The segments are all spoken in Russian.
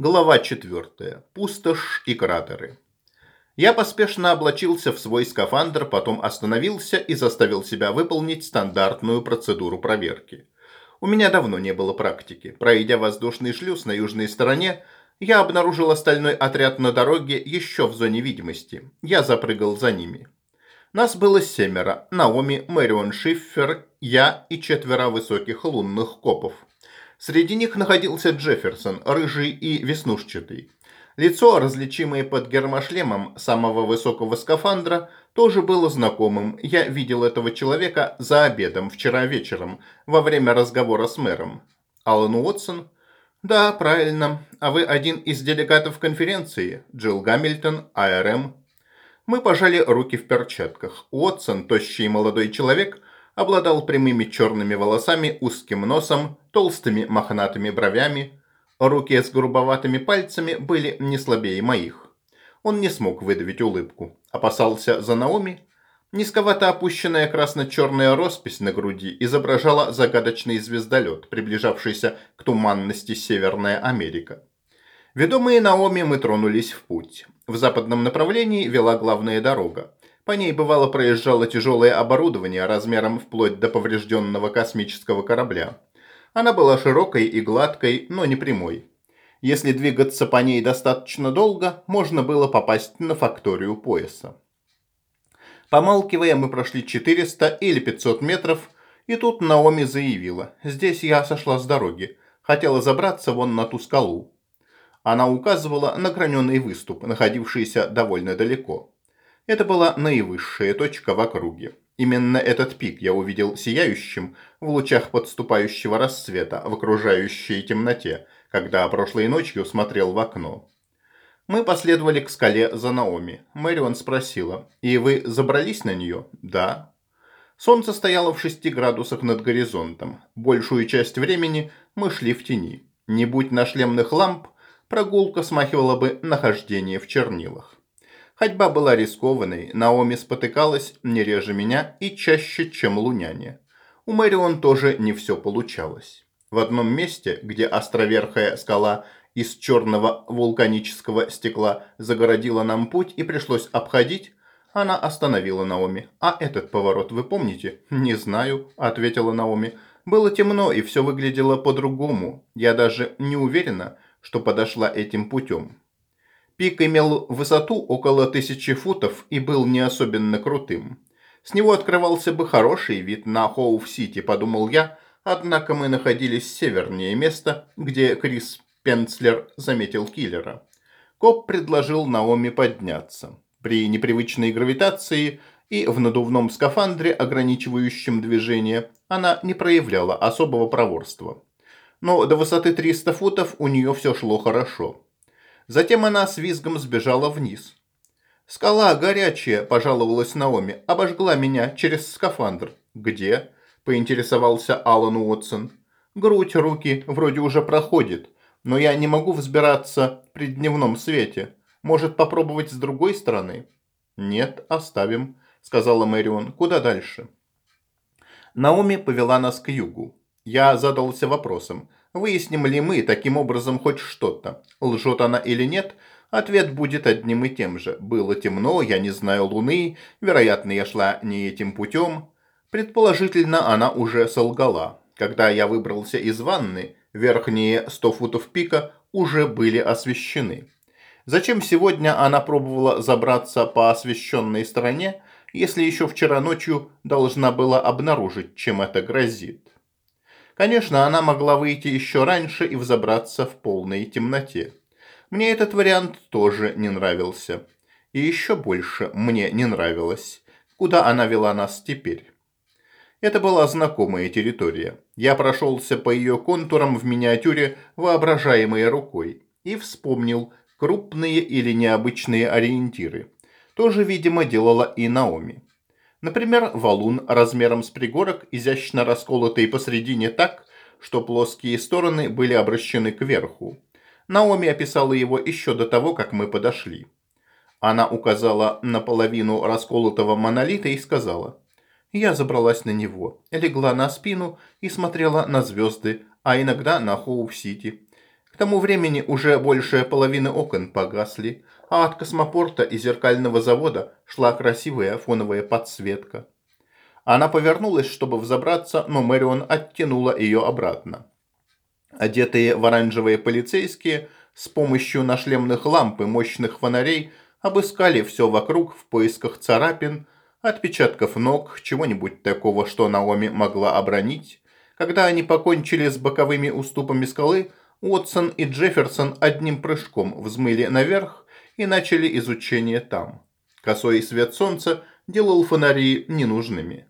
Глава 4. Пустошь и кратеры. Я поспешно облачился в свой скафандр, потом остановился и заставил себя выполнить стандартную процедуру проверки. У меня давно не было практики. Пройдя воздушный шлюз на южной стороне, я обнаружил остальной отряд на дороге еще в зоне видимости. Я запрыгал за ними. Нас было семеро. Наоми, Мэрион Шиффер, я и четверо высоких лунных копов. Среди них находился Джефферсон, рыжий и веснушчатый. Лицо, различимое под гермошлемом самого высокого скафандра, тоже было знакомым. Я видел этого человека за обедом вчера вечером, во время разговора с мэром. Аллан Уотсон? Да, правильно. А вы один из делегатов конференции? Джилл Гамильтон, АРМ. Мы пожали руки в перчатках. Уотсон, тощий молодой человек, обладал прямыми черными волосами, узким носом, толстыми мохнатыми бровями. Руки с грубоватыми пальцами были не слабее моих. Он не смог выдавить улыбку. Опасался за Наоми. Низковато опущенная красно-черная роспись на груди изображала загадочный звездолет, приближавшийся к туманности Северная Америка. Ведомые Наоми мы тронулись в путь. В западном направлении вела главная дорога. По ней бывало проезжало тяжелое оборудование размером вплоть до поврежденного космического корабля. Она была широкой и гладкой, но не прямой. Если двигаться по ней достаточно долго, можно было попасть на факторию пояса. Помалкивая, мы прошли 400 или 500 метров, и тут Наоми заявила, «Здесь я сошла с дороги, хотела забраться вон на ту скалу». Она указывала на граненый выступ, находившийся довольно далеко. Это была наивысшая точка в округе. Именно этот пик я увидел сияющим в лучах подступающего рассвета в окружающей темноте, когда прошлой ночью смотрел в окно. Мы последовали к скале за Наоми. Мэрион спросила, «И вы забрались на нее?» «Да». Солнце стояло в шести градусах над горизонтом. Большую часть времени мы шли в тени. Не будь на шлемных ламп, прогулка смахивала бы нахождение в чернилах. Ходьба была рискованной, Наоми спотыкалась не реже меня и чаще, чем луняне. У Мэрион тоже не все получалось. В одном месте, где островерхая скала из черного вулканического стекла загородила нам путь и пришлось обходить, она остановила Наоми. «А этот поворот вы помните?» «Не знаю», – ответила Наоми. «Было темно, и все выглядело по-другому. Я даже не уверена, что подошла этим путем». Пик имел высоту около тысячи футов и был не особенно крутым. С него открывался бы хороший вид на Хоув-Сити, подумал я, однако мы находились севернее места, где Крис Пенцлер заметил киллера. Коп предложил Наоми подняться. При непривычной гравитации и в надувном скафандре, ограничивающем движение, она не проявляла особого проворства. Но до высоты 300 футов у нее все шло хорошо. Затем она с визгом сбежала вниз. «Скала горячая», – пожаловалась Наоми, – «обожгла меня через скафандр». «Где?» – поинтересовался Алан Уотсон. «Грудь, руки вроде уже проходит, но я не могу взбираться при дневном свете. Может, попробовать с другой стороны?» «Нет, оставим», – сказала Мэрион. «Куда дальше?» Наоми повела нас к югу. Я задался вопросом, Выясним ли мы таким образом хоть что-то? Лжет она или нет? Ответ будет одним и тем же. Было темно, я не знаю луны, вероятно, я шла не этим путем. Предположительно, она уже солгала. Когда я выбрался из ванны, верхние 100 футов пика уже были освещены. Зачем сегодня она пробовала забраться по освещенной стороне, если еще вчера ночью должна была обнаружить, чем это грозит? Конечно, она могла выйти еще раньше и взобраться в полной темноте. Мне этот вариант тоже не нравился. И еще больше мне не нравилось, куда она вела нас теперь. Это была знакомая территория. Я прошелся по ее контурам в миниатюре, воображаемой рукой, и вспомнил крупные или необычные ориентиры. Тоже, видимо, делала и Наоми. Например, валун размером с пригорок, изящно расколотый посредине так, что плоские стороны были обращены кверху. Наоми описала его еще до того, как мы подошли. Она указала на половину расколотого монолита и сказала. Я забралась на него, легла на спину и смотрела на звезды, а иногда на Хоув-Сити. К тому времени уже большая половина окон погасли, а от космопорта и зеркального завода шла красивая фоновая подсветка. Она повернулась, чтобы взобраться, но Мэрион оттянула ее обратно. Одетые в оранжевые полицейские с помощью нашлемных ламп и мощных фонарей обыскали все вокруг в поисках царапин, отпечатков ног, чего-нибудь такого, что Наоми могла обронить. Когда они покончили с боковыми уступами скалы, Уотсон и Джефферсон одним прыжком взмыли наверх и начали изучение там. Косой свет солнца делал фонари ненужными.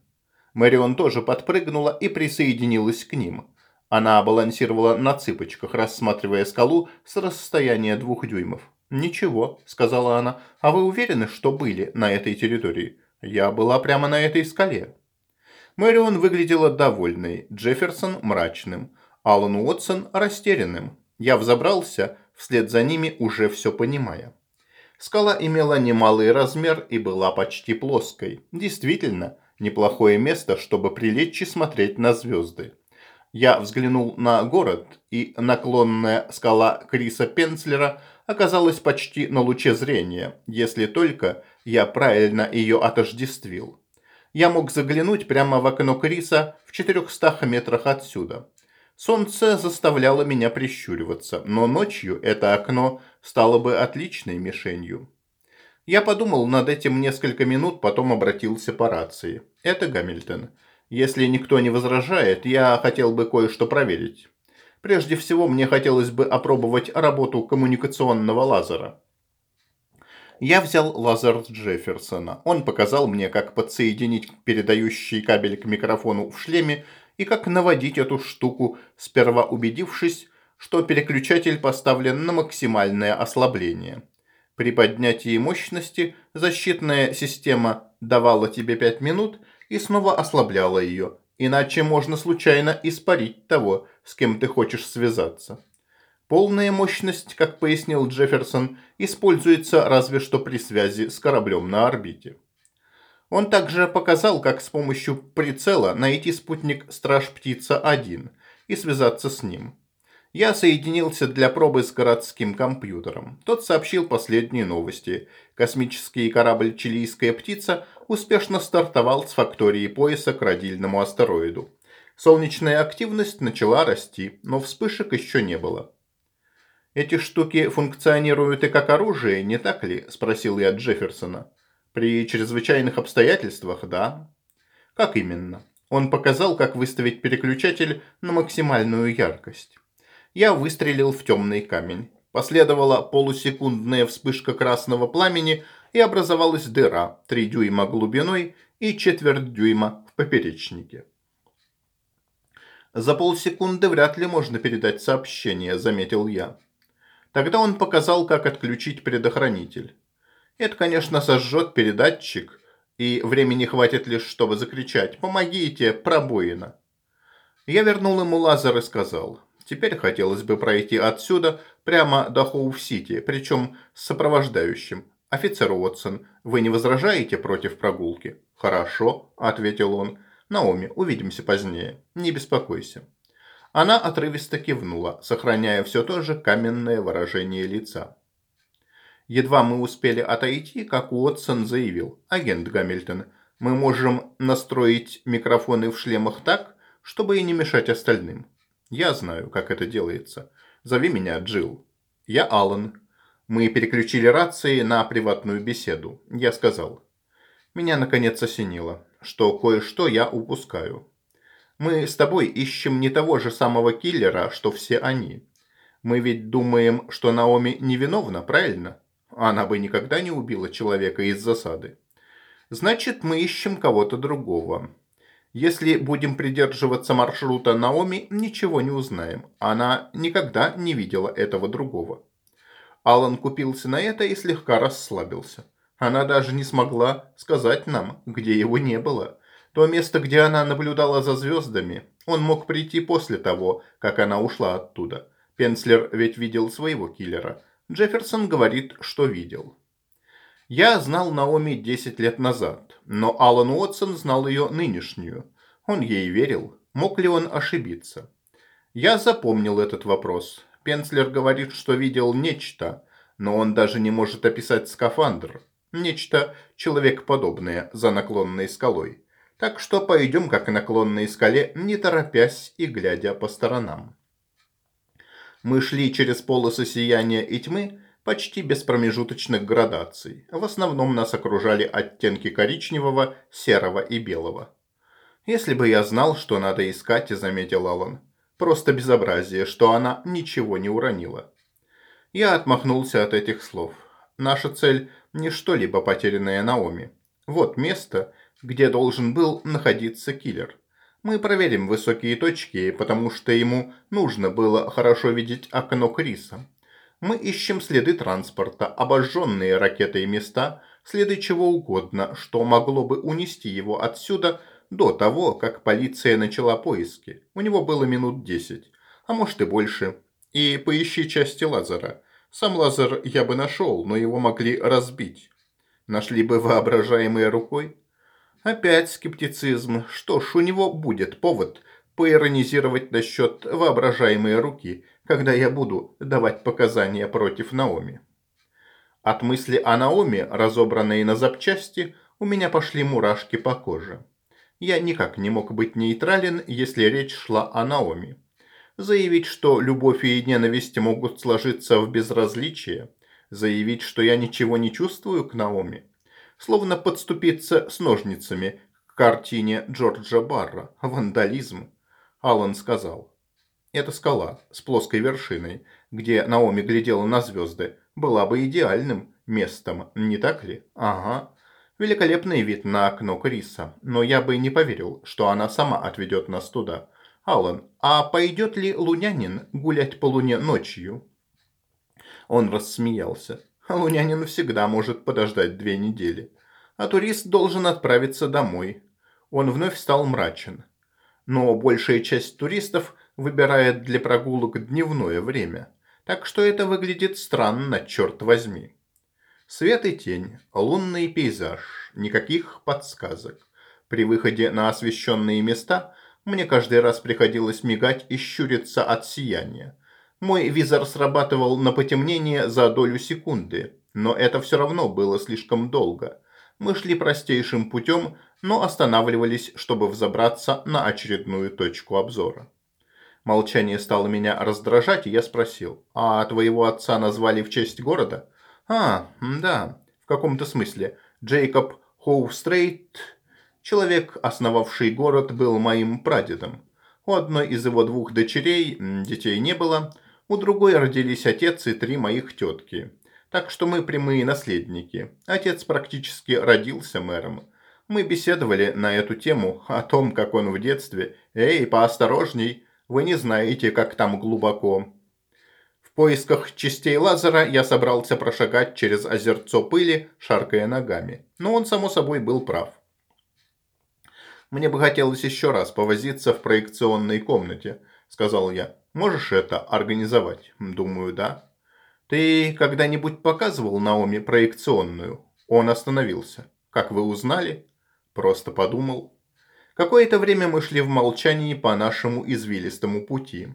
Мэрион тоже подпрыгнула и присоединилась к ним. Она балансировала на цыпочках, рассматривая скалу с расстояния двух дюймов. «Ничего», — сказала она, — «а вы уверены, что были на этой территории?» «Я была прямо на этой скале». Мэрион выглядела довольной, Джефферсон – мрачным, Аллан Уотсон – растерянным. Я взобрался, вслед за ними уже все понимая. Скала имела немалый размер и была почти плоской. Действительно, неплохое место, чтобы прилечь и смотреть на звезды. Я взглянул на город, и наклонная скала Криса Пенцлера оказалась почти на луче зрения, если только я правильно ее отождествил. Я мог заглянуть прямо в окно Криса в 400 метрах отсюда. Солнце заставляло меня прищуриваться, но ночью это окно стало бы отличной мишенью. Я подумал над этим несколько минут, потом обратился по рации. «Это Гамильтон. Если никто не возражает, я хотел бы кое-что проверить. Прежде всего, мне хотелось бы опробовать работу коммуникационного лазера». Я взял лазер Джефферсона. Он показал мне, как подсоединить передающий кабель к микрофону в шлеме и как наводить эту штуку, сперва убедившись, что переключатель поставлен на максимальное ослабление. При поднятии мощности защитная система давала тебе 5 минут и снова ослабляла ее, иначе можно случайно испарить того, с кем ты хочешь связаться. Полная мощность, как пояснил Джефферсон, используется разве что при связи с кораблем на орбите. Он также показал, как с помощью прицела найти спутник Страж-Птица-1 и связаться с ним. Я соединился для пробы с городским компьютером. Тот сообщил последние новости. Космический корабль «Чилийская птица» успешно стартовал с фактории пояса к родильному астероиду. Солнечная активность начала расти, но вспышек еще не было. «Эти штуки функционируют и как оружие, не так ли?» – спросил я Джефферсона. «При чрезвычайных обстоятельствах, да». «Как именно?» Он показал, как выставить переключатель на максимальную яркость. Я выстрелил в темный камень. Последовала полусекундная вспышка красного пламени и образовалась дыра 3 дюйма глубиной и четверть дюйма в поперечнике. «За полсекунды вряд ли можно передать сообщение», – заметил я. Тогда он показал, как отключить предохранитель. Это, конечно, сожжет передатчик, и времени хватит лишь, чтобы закричать «Помогите! Пробоина!». Я вернул ему лазер и сказал Теперь хотелось бы пройти отсюда прямо до Хоув-Сити, причем с сопровождающим. Офицер Уотсон, вы не возражаете против прогулки? Хорошо, ответил он. Наоми, увидимся позднее. Не беспокойся. Она отрывисто кивнула, сохраняя все то же каменное выражение лица. Едва мы успели отойти, как Уотсон заявил. «Агент Гамильтон, мы можем настроить микрофоны в шлемах так, чтобы и не мешать остальным. Я знаю, как это делается. Зови меня Джилл. Я Алан. Мы переключили рации на приватную беседу. Я сказал. Меня наконец осенило, что кое-что я упускаю. Мы с тобой ищем не того же самого киллера, что все они. Мы ведь думаем, что Наоми невиновна, правильно? Она бы никогда не убила человека из засады. Значит, мы ищем кого-то другого. Если будем придерживаться маршрута Наоми, ничего не узнаем. Она никогда не видела этого другого. Алан купился на это и слегка расслабился. Она даже не смогла сказать нам, где его не было. То место, где она наблюдала за звездами, он мог прийти после того, как она ушла оттуда. Пенслер ведь видел своего киллера. Джефферсон говорит, что видел. Я знал Наоми 10 лет назад, но Алан Уотсон знал ее нынешнюю. Он ей верил. Мог ли он ошибиться? Я запомнил этот вопрос. Пенцлер говорит, что видел нечто, но он даже не может описать скафандр. Нечто человекоподобное за наклонной скалой. Так что пойдем как наклонной скале, не торопясь и глядя по сторонам. Мы шли через полосы сияния и тьмы, почти без промежуточных градаций. В основном нас окружали оттенки коричневого, серого и белого. «Если бы я знал, что надо искать», — заметил Алан. «Просто безобразие, что она ничего не уронила». Я отмахнулся от этих слов. Наша цель – не что-либо потерянное Наоми. Вот место, где должен был находиться киллер. Мы проверим высокие точки, потому что ему нужно было хорошо видеть окно Криса. Мы ищем следы транспорта, обожженные ракетой места, следы чего угодно, что могло бы унести его отсюда до того, как полиция начала поиски. У него было минут десять, а может и больше. И поищи части лазера. Сам лазер я бы нашел, но его могли разбить. Нашли бы воображаемой рукой. Опять скептицизм. Что ж, у него будет повод поиронизировать насчет воображаемой руки, когда я буду давать показания против Наоми. От мысли о Наоми, разобранной на запчасти, у меня пошли мурашки по коже. Я никак не мог быть нейтрален, если речь шла о Наоми. Заявить, что любовь и ненависть могут сложиться в безразличие. Заявить, что я ничего не чувствую к Наоми словно подступиться с ножницами к картине Джорджа Барра «Вандализм», Алан сказал. Эта скала с плоской вершиной, где Наоми глядела на звезды, была бы идеальным местом, не так ли? Ага. Великолепный вид на окно Криса, но я бы не поверил, что она сама отведет нас туда. Алан, а пойдет ли лунянин гулять по луне ночью? Он рассмеялся. Лунянин всегда может подождать две недели. А турист должен отправиться домой. Он вновь стал мрачен. Но большая часть туристов выбирает для прогулок дневное время. Так что это выглядит странно, черт возьми. Свет и тень, лунный пейзаж, никаких подсказок. При выходе на освещенные места мне каждый раз приходилось мигать и щуриться от сияния. Мой визор срабатывал на потемнение за долю секунды, но это все равно было слишком долго. Мы шли простейшим путем, но останавливались, чтобы взобраться на очередную точку обзора. Молчание стало меня раздражать, и я спросил, «А твоего отца назвали в честь города?» «А, да, в каком-то смысле. Джейкоб Хоувстрейт, человек, основавший город, был моим прадедом. У одной из его двух дочерей детей не было – у другой родились отец и три моих тетки. Так что мы прямые наследники. Отец практически родился мэром. Мы беседовали на эту тему, о том, как он в детстве. Эй, поосторожней, вы не знаете, как там глубоко. В поисках частей лазера я собрался прошагать через озерцо пыли, шаркая ногами. Но он, само собой, был прав. Мне бы хотелось еще раз повозиться в проекционной комнате, сказал я. Можешь это организовать? Думаю, да. Ты когда-нибудь показывал Наоми проекционную? Он остановился. Как вы узнали? Просто подумал. Какое-то время мы шли в молчании по нашему извилистому пути.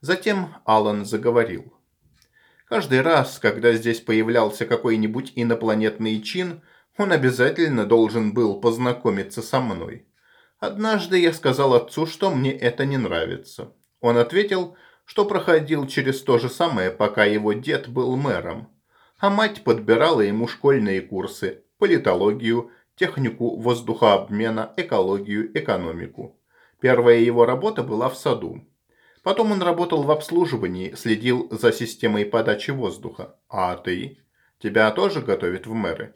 Затем Алан заговорил. Каждый раз, когда здесь появлялся какой-нибудь инопланетный чин, он обязательно должен был познакомиться со мной. Однажды я сказал отцу, что мне это не нравится. Он ответил, что проходил через то же самое, пока его дед был мэром. А мать подбирала ему школьные курсы, политологию, технику воздухообмена, экологию, экономику. Первая его работа была в саду. Потом он работал в обслуживании, следил за системой подачи воздуха. А ты? Тебя тоже готовят в мэры?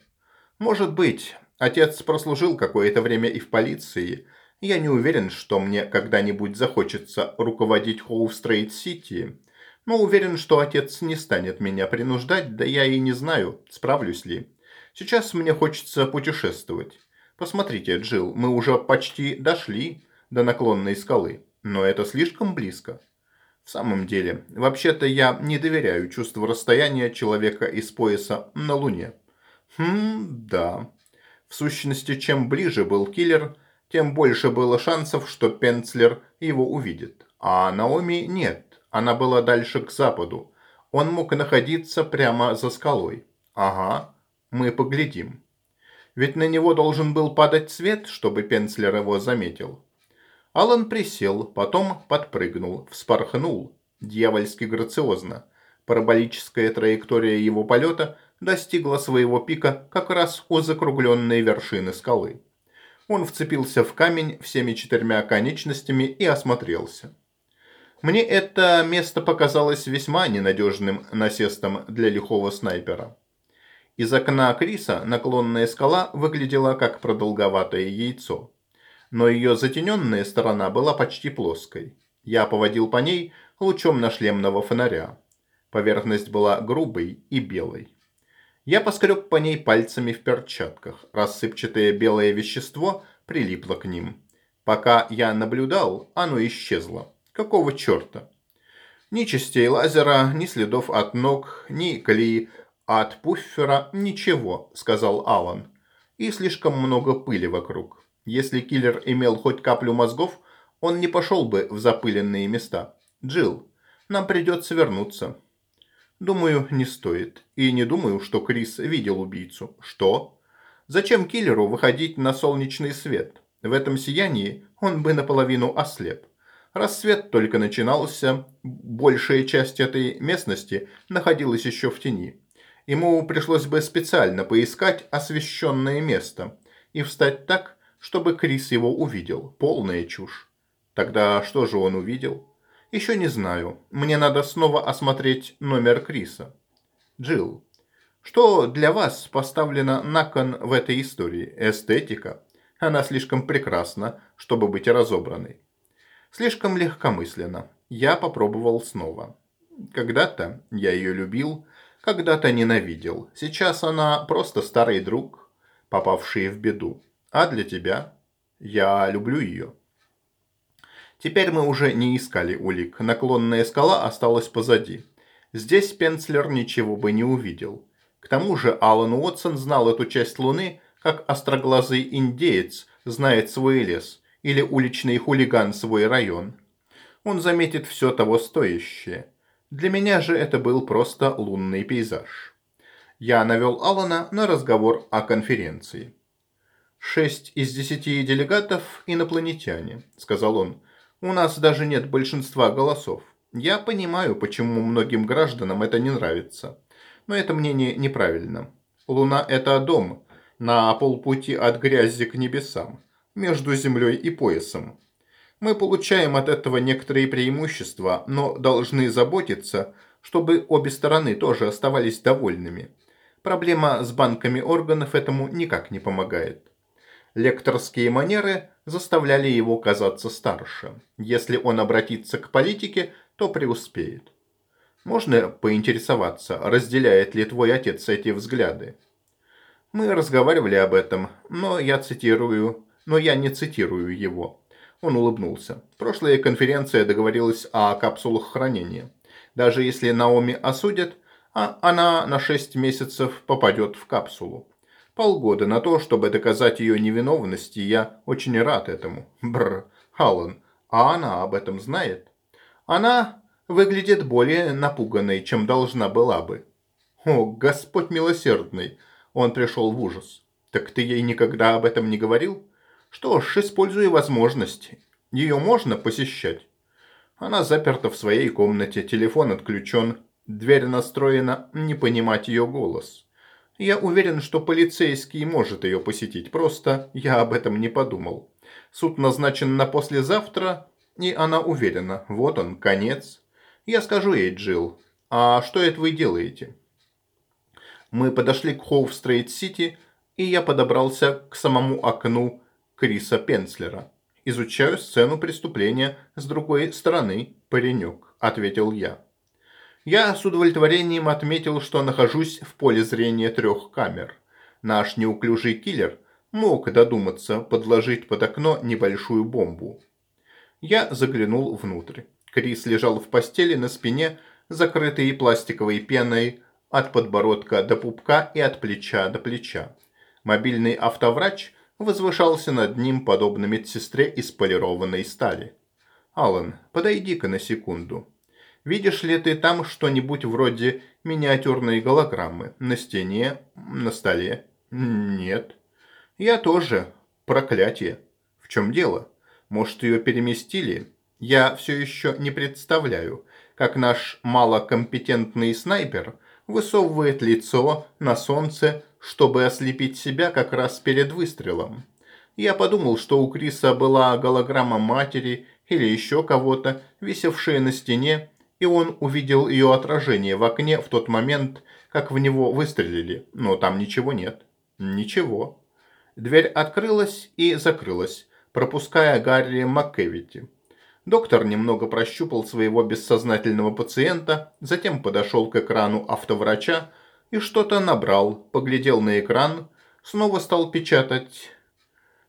Может быть. Отец прослужил какое-то время и в полиции – я не уверен, что мне когда-нибудь захочется руководить Хоув-Стрейт-Сити, но уверен, что отец не станет меня принуждать, да я и не знаю, справлюсь ли. Сейчас мне хочется путешествовать. Посмотрите, Джилл, мы уже почти дошли до наклонной скалы, но это слишком близко. В самом деле, вообще-то я не доверяю чувству расстояния человека из пояса на Луне. Хм, да. В сущности, чем ближе был киллер, тем больше было шансов, что Пенцлер его увидит. А Наоми нет. Она была дальше к западу. Он мог находиться прямо за скалой. Ага, мы поглядим. Ведь на него должен был падать свет, чтобы Пенцлер его заметил. Алан присел, потом подпрыгнул, вспорхнул, дьявольски грациозно. Параболическая траектория его полета достигла своего пика как раз у закругленной вершины скалы. Он вцепился в камень всеми четырьмя конечностями и осмотрелся. Мне это место показалось весьма ненадежным насестом для лихого снайпера. Из окна Криса наклонная скала выглядела как продолговатое яйцо. Но ее затененная сторона была почти плоской. Я поводил по ней лучом нашлемного фонаря. Поверхность была грубой и белой. Я поскреб по ней пальцами в перчатках. Рассыпчатое белое вещество прилипло к ним. Пока я наблюдал, оно исчезло. Какого черта? Ни частей лазера, ни следов от ног, ни колеи от пуффера, ничего, сказал Алан. И слишком много пыли вокруг. Если киллер имел хоть каплю мозгов, он не пошел бы в запыленные места. Джилл, нам придется вернуться. Думаю, не стоит. И не думаю, что Крис видел убийцу. Что? Зачем киллеру выходить на солнечный свет? В этом сиянии он бы наполовину ослеп. Рассвет только начинался, большая часть этой местности находилась еще в тени. Ему пришлось бы специально поискать освещенное место и встать так, чтобы Крис его увидел. Полная чушь. Тогда что же он увидел? Еще не знаю. Мне надо снова осмотреть номер Криса. Джилл, что для вас поставлено на кон в этой истории? Эстетика. Она слишком прекрасна, чтобы быть разобранной. Слишком легкомысленно. Я попробовал снова. Когда-то я ее любил, когда-то ненавидел. Сейчас она просто старый друг, попавший в беду. А для тебя? Я люблю ее. Теперь мы уже не искали улик. Наклонная скала осталась позади. Здесь Пенцлер ничего бы не увидел. К тому же Алан Уотсон знал эту часть Луны, как остроглазый индеец знает свой лес, или уличный хулиган свой район. Он заметит все того стоящее. Для меня же это был просто лунный пейзаж. Я навел Алана на разговор о конференции. «Шесть из десяти делегатов – инопланетяне», – сказал он. У нас даже нет большинства голосов. Я понимаю, почему многим гражданам это не нравится. Но это мнение неправильно. Луна – это дом на полпути от грязи к небесам, между землей и поясом. Мы получаем от этого некоторые преимущества, но должны заботиться, чтобы обе стороны тоже оставались довольными. Проблема с банками органов этому никак не помогает. Лекторские манеры заставляли его казаться старше. Если он обратится к политике, то преуспеет. Можно поинтересоваться, разделяет ли твой отец эти взгляды? Мы разговаривали об этом, но я цитирую, но я не цитирую его. Он улыбнулся. Прошлая конференция договорилась о капсулах хранения. Даже если Наоми осудят, а она на 6 месяцев попадет в капсулу. Полгода на то, чтобы доказать ее невиновность, и я очень рад этому. Бррр, Аллан, а она об этом знает? Она выглядит более напуганной, чем должна была бы. О, Господь милосердный! Он пришел в ужас. Так ты ей никогда об этом не говорил? Что ж, используй возможность. Ее можно посещать. Она заперта в своей комнате, телефон отключен, дверь настроена не понимать ее голос. Я уверен, что полицейский может ее посетить, просто я об этом не подумал. Суд назначен на послезавтра, и она уверена, вот он, конец. Я скажу ей, Джилл, а что это вы делаете? Мы подошли к Хоув-Стрейт-Сити, и я подобрался к самому окну Криса Пенслера. «Изучаю сцену преступления с другой стороны, паренек», – ответил я. Я с удовлетворением отметил, что нахожусь в поле зрения трех камер. Наш неуклюжий киллер мог додуматься подложить под окно небольшую бомбу. Я заглянул внутрь. Крис лежал в постели на спине, закрытый пластиковой пеной от подбородка до пупка и от плеча до плеча. Мобильный автоврач возвышался над ним подобно медсестре из полированной стали. «Алан, подойди-ка на секунду». Видишь ли ты там что-нибудь вроде миниатюрной голограммы? На стене? На столе? Нет. Я тоже. Проклятие. В чем дело? Может, ее переместили? Я все еще не представляю, как наш малокомпетентный снайпер высовывает лицо на солнце, чтобы ослепить себя как раз перед выстрелом. Я подумал, что у Криса была голограмма матери или еще кого-то, висевшая на стене, и он увидел ее отражение в окне в тот момент, как в него выстрелили, но там ничего нет. Ничего. Дверь открылась и закрылась, пропуская Гарри МакКевити. Доктор немного прощупал своего бессознательного пациента, затем подошел к экрану автоврача и что-то набрал, поглядел на экран, снова стал печатать.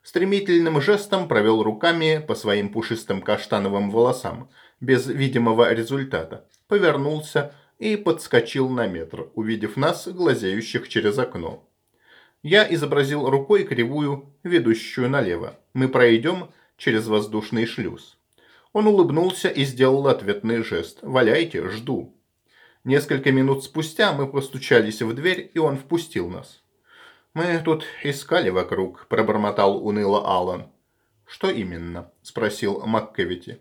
Стремительным жестом провел руками по своим пушистым каштановым волосам, без видимого результата, повернулся и подскочил на метр, увидев нас, глазеющих через окно. Я изобразил рукой кривую, ведущую налево. Мы пройдем через воздушный шлюз. Он улыбнулся и сделал ответный жест. «Валяйте, жду». Несколько минут спустя мы постучались в дверь, и он впустил нас. «Мы тут искали вокруг», – пробормотал уныло Алан. «Что именно?» – спросил МакКевити.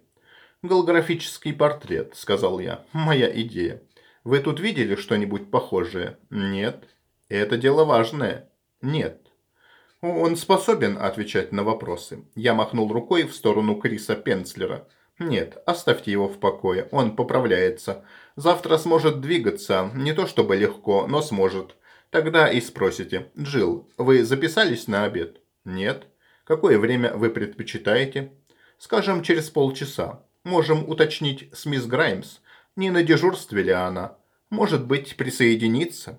«Голографический портрет», – сказал я. «Моя идея. Вы тут видели что-нибудь похожее?» «Нет». «Это дело важное?» «Нет». «Он способен отвечать на вопросы». Я махнул рукой в сторону Криса Пенцлера. «Нет, оставьте его в покое, он поправляется. Завтра сможет двигаться, не то чтобы легко, но сможет. Тогда и спросите, Джилл, вы записались на обед? Нет. Какое время вы предпочитаете? Скажем, через полчаса. Можем уточнить с мисс Граймс, не на дежурстве ли она. Может быть, присоединиться?